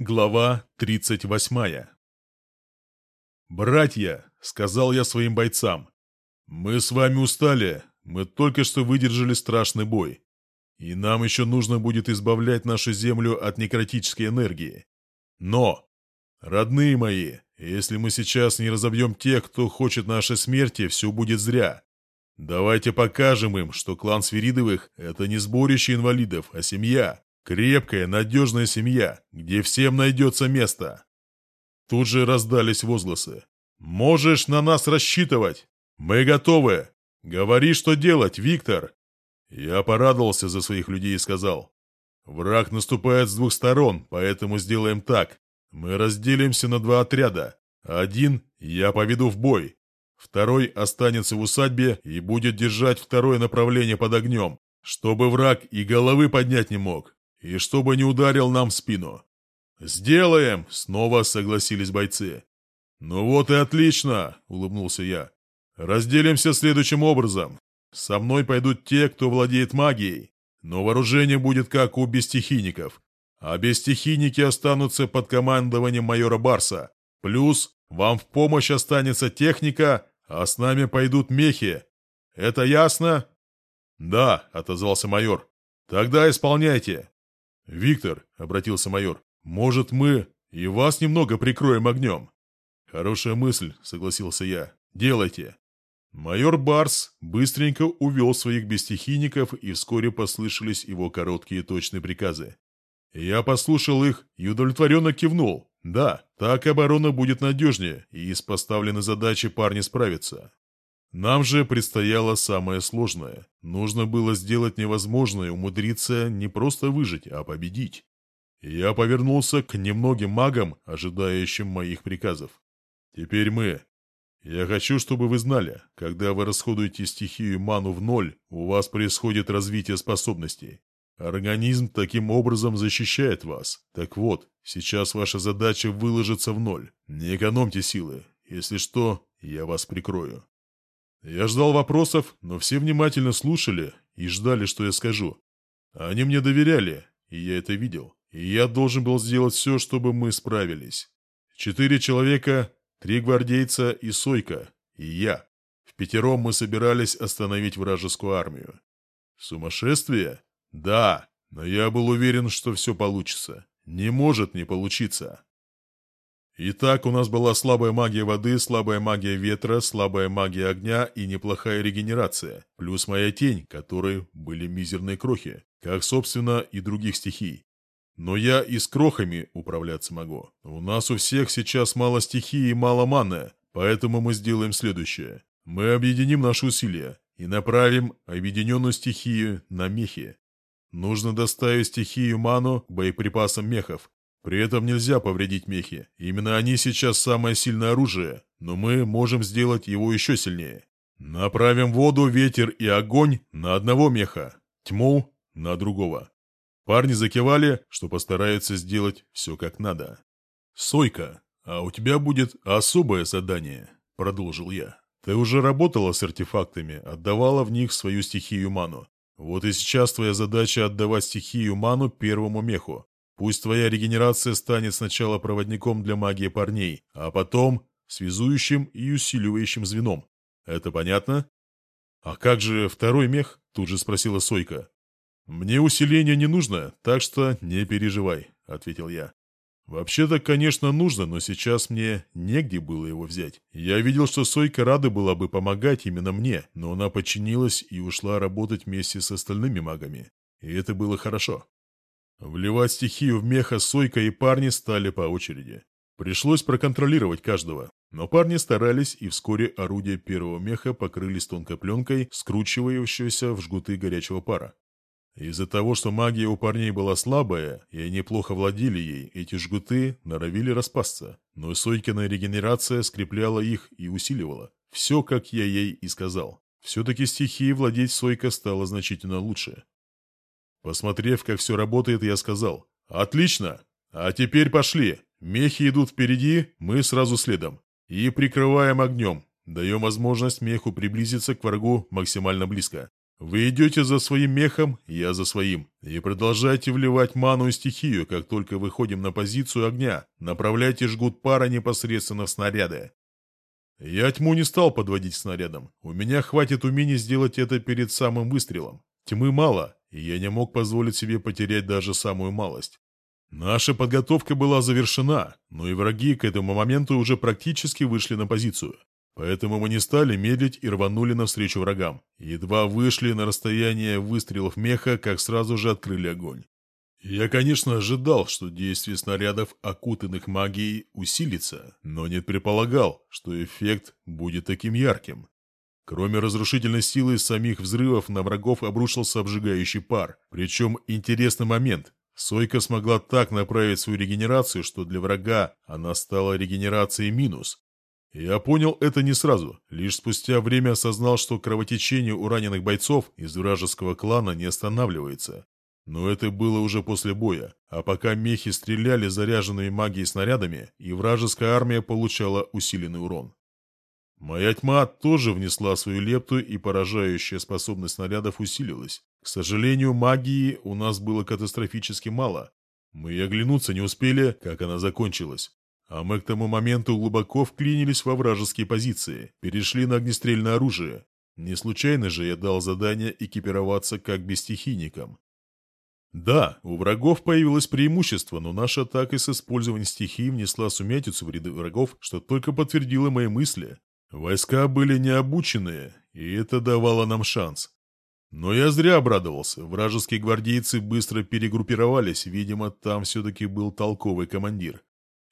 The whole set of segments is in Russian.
Глава 38 «Братья», — сказал я своим бойцам, — «мы с вами устали, мы только что выдержали страшный бой, и нам еще нужно будет избавлять нашу землю от некротической энергии. Но, родные мои, если мы сейчас не разобьем тех, кто хочет нашей смерти, все будет зря. Давайте покажем им, что клан Свиридовых — это не сборище инвалидов, а семья, Крепкая, надежная семья, где всем найдется место. Тут же раздались возгласы. «Можешь на нас рассчитывать! Мы готовы! Говори, что делать, Виктор!» Я порадовался за своих людей и сказал. «Враг наступает с двух сторон, поэтому сделаем так. Мы разделимся на два отряда. Один я поведу в бой. Второй останется в усадьбе и будет держать второе направление под огнем, чтобы враг и головы поднять не мог и чтобы не ударил нам в спину. «Сделаем!» — снова согласились бойцы. «Ну вот и отлично!» — улыбнулся я. «Разделимся следующим образом. Со мной пойдут те, кто владеет магией, но вооружение будет как у бестихийников. А бестихийники останутся под командованием майора Барса. Плюс вам в помощь останется техника, а с нами пойдут мехи. Это ясно?» «Да», — отозвался майор. «Тогда исполняйте. «Виктор», — обратился майор, — «может, мы и вас немного прикроем огнем?» «Хорошая мысль», — согласился я. «Делайте». Майор Барс быстренько увел своих бестихийников, и вскоре послышались его короткие точные приказы. Я послушал их и удовлетворенно кивнул. Да, так оборона будет надежнее, и с поставленной задачей парни справятся. Нам же предстояло самое сложное. Нужно было сделать невозможное, умудриться не просто выжить, а победить. Я повернулся к немногим магам, ожидающим моих приказов. Теперь мы. Я хочу, чтобы вы знали, когда вы расходуете стихию ману в ноль, у вас происходит развитие способностей. Организм таким образом защищает вас. Так вот, сейчас ваша задача выложиться в ноль. Не экономьте силы. Если что, я вас прикрою. Я ждал вопросов, но все внимательно слушали и ждали, что я скажу. Они мне доверяли, и я это видел. И я должен был сделать все, чтобы мы справились. Четыре человека, три гвардейца и Сойка, и я. В пятером мы собирались остановить вражескую армию. Сумасшествие? Да, но я был уверен, что все получится. Не может не получиться. Итак, у нас была слабая магия воды, слабая магия ветра, слабая магия огня и неплохая регенерация, плюс моя тень, которой были мизерные крохи, как, собственно, и других стихий. Но я и с крохами управляться могу. У нас у всех сейчас мало стихии и мало маны, поэтому мы сделаем следующее. Мы объединим наши усилия и направим объединенную стихию на мехи. Нужно доставить стихию ману к боеприпасам мехов, при этом нельзя повредить мехи. Именно они сейчас самое сильное оружие, но мы можем сделать его еще сильнее. Направим воду, ветер и огонь на одного меха, тьму на другого. Парни закивали, что постараются сделать все как надо. «Сойка, а у тебя будет особое задание», — продолжил я. «Ты уже работала с артефактами, отдавала в них свою стихию ману. Вот и сейчас твоя задача отдавать стихию ману первому меху. Пусть твоя регенерация станет сначала проводником для магии парней, а потом связующим и усиливающим звеном. Это понятно? А как же второй мех? Тут же спросила Сойка. Мне усиление не нужно, так что не переживай, ответил я. Вообще-то, конечно, нужно, но сейчас мне негде было его взять. Я видел, что Сойка рада была бы помогать именно мне, но она подчинилась и ушла работать вместе с остальными магами. И это было хорошо. Вливать стихию в меха Сойка и парни стали по очереди. Пришлось проконтролировать каждого. Но парни старались, и вскоре орудия первого меха покрылись тонкой пленкой, скручивающейся в жгуты горячего пара. Из-за того, что магия у парней была слабая, и они плохо владели ей, эти жгуты норовили распасться. Но Сойкина регенерация скрепляла их и усиливала. Все, как я ей и сказал. Все-таки стихией владеть Сойка стало значительно лучше. Посмотрев, как все работает, я сказал. «Отлично! А теперь пошли. Мехи идут впереди, мы сразу следом. И прикрываем огнем. Даем возможность меху приблизиться к врагу максимально близко. Вы идете за своим мехом, я за своим. И продолжайте вливать ману и стихию, как только выходим на позицию огня. Направляйте жгут пара непосредственно в снаряды. Я тьму не стал подводить снарядом. У меня хватит умения сделать это перед самым выстрелом. Тьмы мало, и я не мог позволить себе потерять даже самую малость. Наша подготовка была завершена, но и враги к этому моменту уже практически вышли на позицию. Поэтому мы не стали медлить и рванули навстречу врагам. Едва вышли на расстояние выстрелов меха, как сразу же открыли огонь. Я, конечно, ожидал, что действие снарядов, окутанных магией, усилится, но не предполагал, что эффект будет таким ярким. Кроме разрушительной силы самих взрывов, на врагов обрушился обжигающий пар. Причем интересный момент. Сойка смогла так направить свою регенерацию, что для врага она стала регенерацией минус. Я понял это не сразу, лишь спустя время осознал, что кровотечение у раненых бойцов из вражеского клана не останавливается. Но это было уже после боя, а пока мехи стреляли заряженными магией снарядами, и вражеская армия получала усиленный урон. Моя тьма тоже внесла свою лепту, и поражающая способность снарядов усилилась. К сожалению, магии у нас было катастрофически мало. Мы и оглянуться не успели, как она закончилась. А мы к тому моменту глубоко вклинились во вражеские позиции, перешли на огнестрельное оружие. Не случайно же я дал задание экипироваться как бестихийникам. Да, у врагов появилось преимущество, но наша атака с использованием стихий внесла сумятицу в ряды врагов, что только подтвердило мои мысли. Войска были необученные, и это давало нам шанс. Но я зря обрадовался. Вражеские гвардейцы быстро перегруппировались, видимо, там все-таки был толковый командир.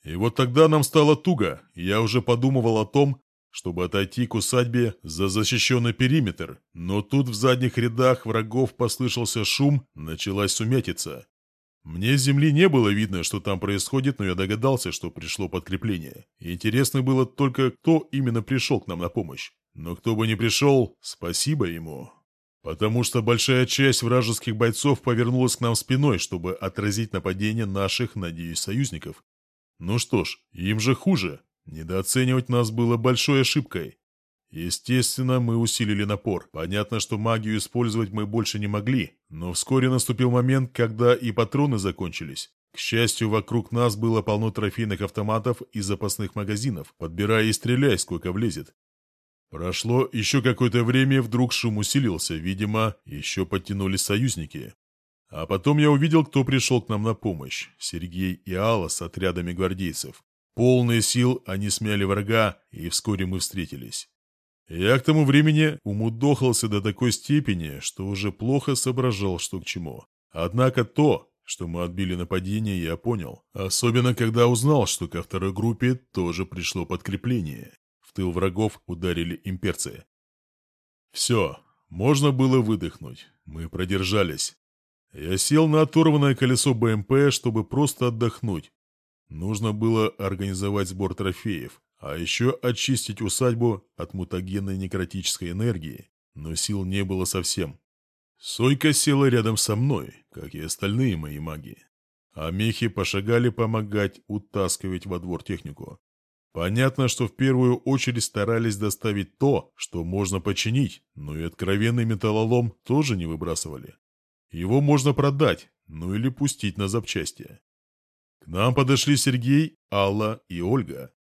И вот тогда нам стало туго, я уже подумывал о том, чтобы отойти к усадьбе за защищенный периметр, но тут в задних рядах врагов послышался шум, началась сумятица. Мне с земли не было видно, что там происходит, но я догадался, что пришло подкрепление. Интересно было только, кто именно пришел к нам на помощь. Но кто бы ни пришел, спасибо ему. Потому что большая часть вражеских бойцов повернулась к нам спиной, чтобы отразить нападение наших, надеюсь, союзников. Ну что ж, им же хуже. Недооценивать нас было большой ошибкой. Естественно, мы усилили напор. Понятно, что магию использовать мы больше не могли, но вскоре наступил момент, когда и патроны закончились. К счастью, вокруг нас было полно трофейных автоматов и запасных магазинов. Подбирай и стреляй, сколько влезет. Прошло еще какое-то время, вдруг шум усилился. Видимо, еще подтянулись союзники. А потом я увидел, кто пришел к нам на помощь. Сергей и Алла с отрядами гвардейцев. Полные сил они смяли врага, и вскоре мы встретились. Я к тому времени умудохался до такой степени, что уже плохо соображал, что к чему. Однако то, что мы отбили нападение, я понял. Особенно, когда узнал, что ко второй группе тоже пришло подкрепление. В тыл врагов ударили имперцы. Все, можно было выдохнуть. Мы продержались. Я сел на оторванное колесо БМП, чтобы просто отдохнуть. Нужно было организовать сбор трофеев, а еще очистить усадьбу от мутагенной некротической энергии, но сил не было совсем. Сойка села рядом со мной, как и остальные мои маги. А мехи пошагали помогать утаскивать во двор технику. Понятно, что в первую очередь старались доставить то, что можно починить, но и откровенный металлолом тоже не выбрасывали. Его можно продать, ну или пустить на запчасти. К нам подошли Сергей, Алла и Ольга.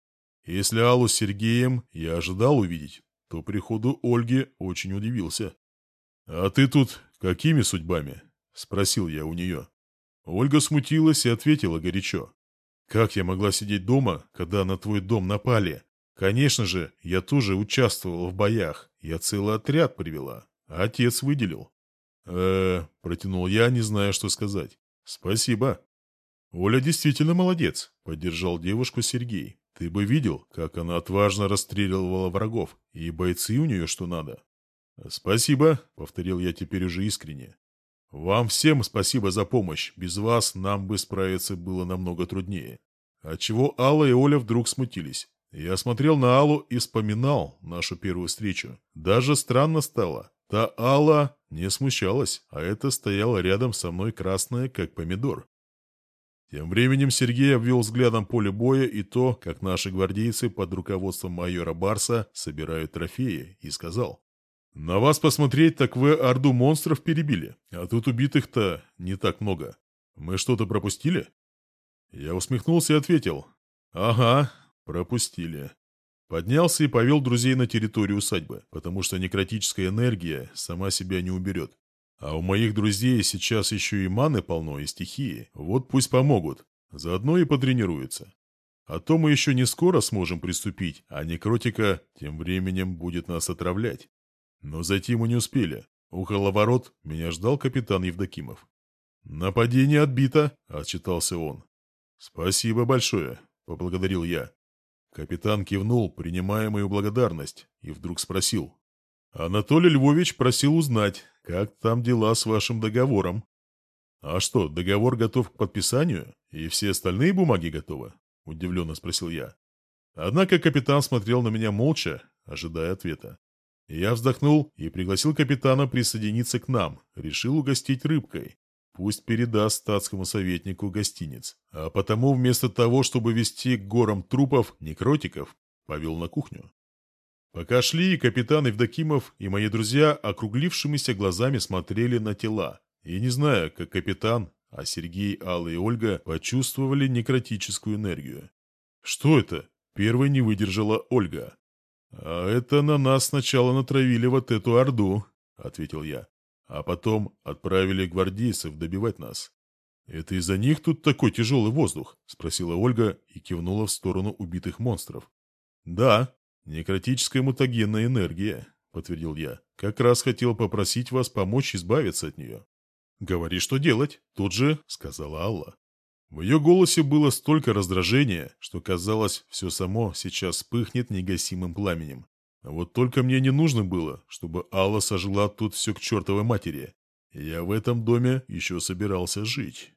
Если Аллу с Сергеем я ожидал увидеть, то приходу Ольги очень удивился. «А ты тут какими судьбами?» – спросил я у нее. Ольга смутилась и ответила горячо. «Как я могла сидеть дома, когда на твой дом напали? Конечно же, я тоже участвовала в боях, я целый отряд привела, отец выделил э протянул я, не зная, что сказать. «Спасибо». «Оля действительно молодец», — поддержал девушку Сергей. «Ты бы видел, как она отважно расстреливала врагов, и бойцы у нее что надо». «Спасибо», — повторил я теперь уже искренне. «Вам всем спасибо за помощь. Без вас нам бы справиться было намного труднее». Отчего Алла и Оля вдруг смутились. Я смотрел на Аллу и вспоминал нашу первую встречу. Даже странно стало. Та Алла не смущалась, а это стояла рядом со мной красная, как помидор. Тем временем Сергей обвел взглядом поле боя и то, как наши гвардейцы под руководством майора Барса собирают трофеи, и сказал. На вас посмотреть, так вы орду монстров перебили, а тут убитых-то не так много. Мы что-то пропустили?» Я усмехнулся и ответил. «Ага, пропустили». Поднялся и повел друзей на территорию усадьбы, потому что некротическая энергия сама себя не уберет. А у моих друзей сейчас еще и маны полно, и стихии. Вот пусть помогут. Заодно и потренируются. А то мы еще не скоро сможем приступить, а некротика тем временем будет нас отравлять. Но зайти мы не успели. Около ворот меня ждал капитан Евдокимов. «Нападение отбито», — отчитался он. «Спасибо большое», — поблагодарил я. Капитан кивнул, принимая мою благодарность, и вдруг спросил. «Анатолий Львович просил узнать, как там дела с вашим договором?» «А что, договор готов к подписанию? И все остальные бумаги готовы?» — удивленно спросил я. Однако капитан смотрел на меня молча, ожидая ответа. Я вздохнул и пригласил капитана присоединиться к нам, решил угостить рыбкой. Пусть передаст статскому советнику гостиниц. А потому вместо того, чтобы вести к горам трупов некротиков, повел на кухню. Пока шли, капитан Евдокимов и мои друзья округлившимися глазами смотрели на тела. И не знаю, как капитан, а Сергей, Алла и Ольга почувствовали некротическую энергию. «Что это?» – первой не выдержала Ольга. «А это на нас сначала натравили вот эту орду», – ответил я. А потом отправили гвардейцев добивать нас. «Это из-за них тут такой тяжелый воздух?» – спросила Ольга и кивнула в сторону убитых монстров. «Да, некротическая мутагенная энергия», – подтвердил я. «Как раз хотел попросить вас помочь избавиться от нее». «Говори, что делать», – тут же сказала Алла. В ее голосе было столько раздражения, что казалось, все само сейчас вспыхнет негасимым пламенем. А вот только мне не нужно было, чтобы Алла сожгла тут все к чертовой матери. Я в этом доме еще собирался жить.